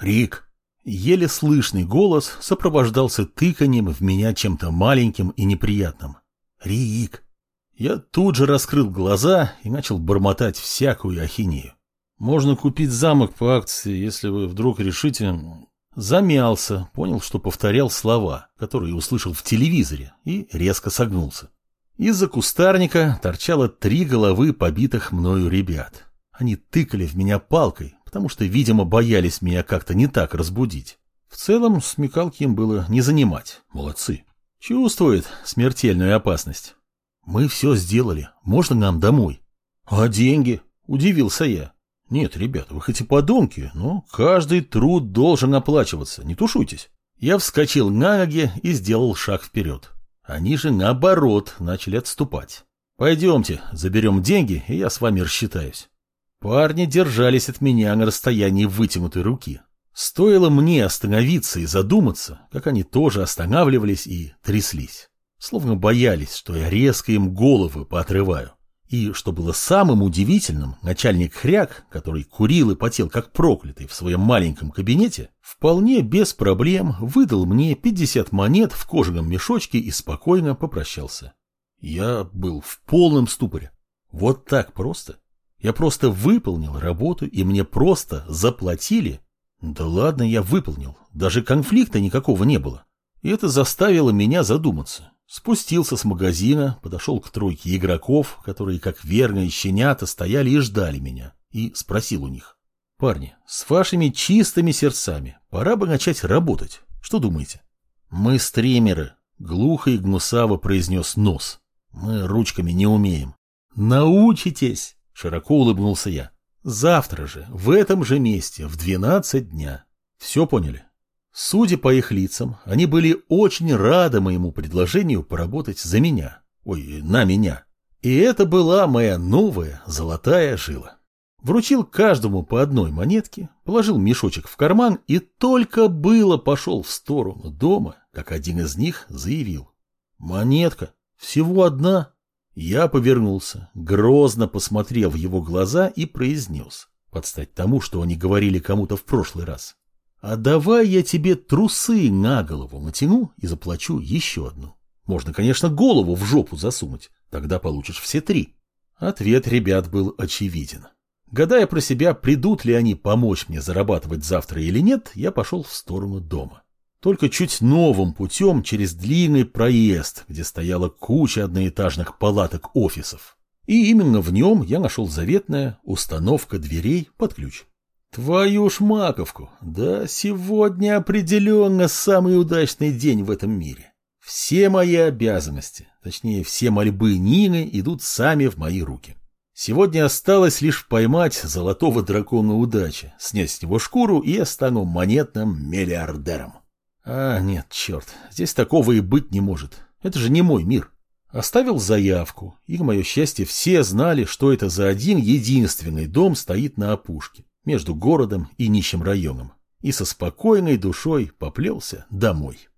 Рик. Еле слышный голос сопровождался тыканием в меня чем-то маленьким и неприятным. Рик. Я тут же раскрыл глаза и начал бормотать всякую ахинею. Можно купить замок по акции, если вы вдруг решите... Замялся, понял, что повторял слова, которые услышал в телевизоре, и резко согнулся. Из-за кустарника торчало три головы побитых мною ребят. Они тыкали в меня палкой, потому что, видимо, боялись меня как-то не так разбудить. В целом, смекалки им было не занимать. Молодцы. Чувствует смертельную опасность. Мы все сделали. Можно нам домой? А деньги? Удивился я. Нет, ребята, вы хоть и подонки, но каждый труд должен оплачиваться, не тушуйтесь. Я вскочил на ноги и сделал шаг вперед. Они же, наоборот, начали отступать. Пойдемте, заберем деньги, и я с вами рассчитаюсь. Парни держались от меня на расстоянии вытянутой руки. Стоило мне остановиться и задуматься, как они тоже останавливались и тряслись. Словно боялись, что я резко им головы поотрываю. И, что было самым удивительным, начальник хряк, который курил и потел как проклятый в своем маленьком кабинете, вполне без проблем выдал мне 50 монет в кожаном мешочке и спокойно попрощался. Я был в полном ступоре. Вот так просто. Я просто выполнил работу, и мне просто заплатили. Да ладно, я выполнил. Даже конфликта никакого не было. И это заставило меня задуматься. Спустился с магазина, подошел к тройке игроков, которые, как верные щенята, стояли и ждали меня, и спросил у них. «Парни, с вашими чистыми сердцами пора бы начать работать. Что думаете?» «Мы стримеры», — глухо и гнусаво произнес нос. «Мы ручками не умеем». «Научитесь!» — широко улыбнулся я. «Завтра же, в этом же месте, в двенадцать дня. Все поняли?» Судя по их лицам, они были очень рады моему предложению поработать за меня. Ой, на меня. И это была моя новая золотая жила. Вручил каждому по одной монетке, положил мешочек в карман и только было пошел в сторону дома, как один из них заявил. «Монетка? Всего одна?» Я повернулся, грозно посмотрел в его глаза и произнес, подстать тому, что они говорили кому-то в прошлый раз. А давай я тебе трусы на голову натяну и заплачу еще одну. Можно, конечно, голову в жопу засунуть, тогда получишь все три. Ответ ребят был очевиден. Гадая про себя, придут ли они помочь мне зарабатывать завтра или нет, я пошел в сторону дома. Только чуть новым путем через длинный проезд, где стояла куча одноэтажных палаток офисов. И именно в нем я нашел заветная установка дверей под ключ. Твою ж маковку! Да сегодня определенно самый удачный день в этом мире. Все мои обязанности, точнее все мольбы Нины, идут сами в мои руки. Сегодня осталось лишь поймать золотого дракона удачи, снять с него шкуру и я стану монетным миллиардером. А, нет, черт, здесь такого и быть не может. Это же не мой мир. Оставил заявку, и, к мое счастье, все знали, что это за один единственный дом стоит на опушке между городом и нищим районом, и со спокойной душой поплелся домой.